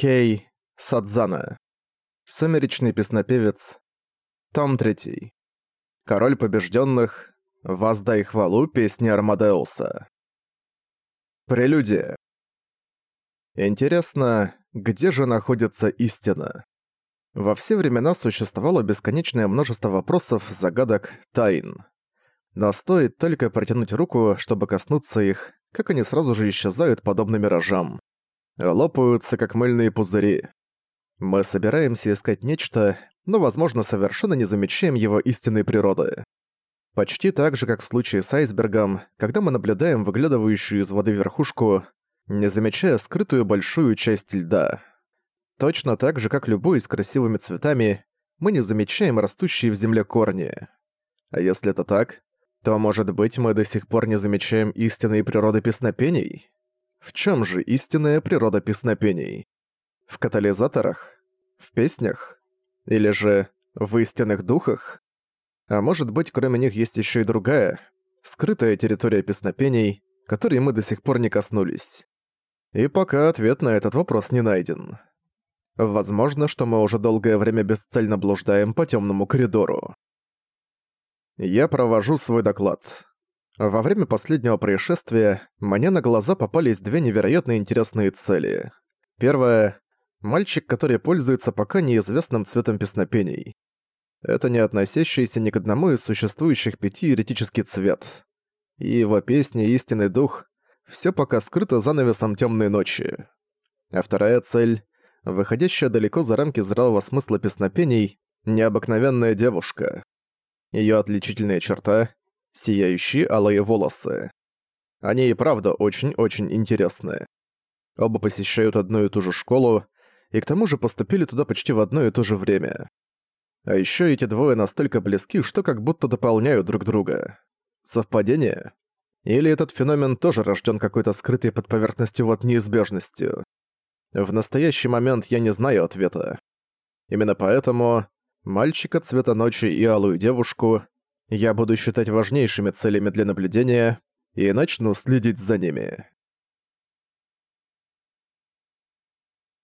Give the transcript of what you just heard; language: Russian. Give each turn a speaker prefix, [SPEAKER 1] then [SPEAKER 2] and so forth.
[SPEAKER 1] Кей Садзана. Сумеречный песнопевец. Том 3. Король побежденных. Воздай хвалу песни Армадеуса. Прелюдия. Интересно, где же находится истина? Во все времена существовало бесконечное множество вопросов, загадок, тайн. Но стоит только протянуть руку, чтобы коснуться их, как они сразу же исчезают подобно миражам лопаются, как мыльные пузыри. Мы собираемся искать нечто, но, возможно, совершенно не замечаем его истинной природы. Почти так же, как в случае с айсбергом, когда мы наблюдаем выглядывающую из воды верхушку, не замечая скрытую большую часть льда. Точно так же, как любой с красивыми цветами, мы не замечаем растущие в земле корни. А если это так, то, может быть, мы до сих пор не замечаем истинной природы песнопений? В чем же истинная природа песнопений? В катализаторах? В песнях? Или же в истинных духах? А может быть, кроме них есть еще и другая, скрытая территория песнопений, которой мы до сих пор не коснулись. И пока ответ на этот вопрос не найден. Возможно, что мы уже долгое время бесцельно блуждаем по темному коридору. Я провожу свой доклад. Во время последнего происшествия мне на глаза попались две невероятно интересные цели. Первое — мальчик, который пользуется пока неизвестным цветом песнопений. Это не относящийся ни к одному из существующих пяти еретический цвет. И его песни «Истинный дух» все пока скрыто занавесом темной ночи. А вторая цель — выходящая далеко за рамки здравого смысла песнопений, необыкновенная девушка. Ее отличительная черта сияющие алые волосы. Они и правда очень-очень интересны. Оба посещают одну и ту же школу, и к тому же поступили туда почти в одно и то же время. А ещё эти двое настолько близки, что как будто дополняют друг друга. Совпадение? Или этот феномен тоже рождён какой-то скрытой под поверхностью вот неизбежностью? В настоящий момент я не знаю ответа. Именно поэтому мальчика цвета ночи и алую девушку я буду считать важнейшими целями для наблюдения и начну следить за ними.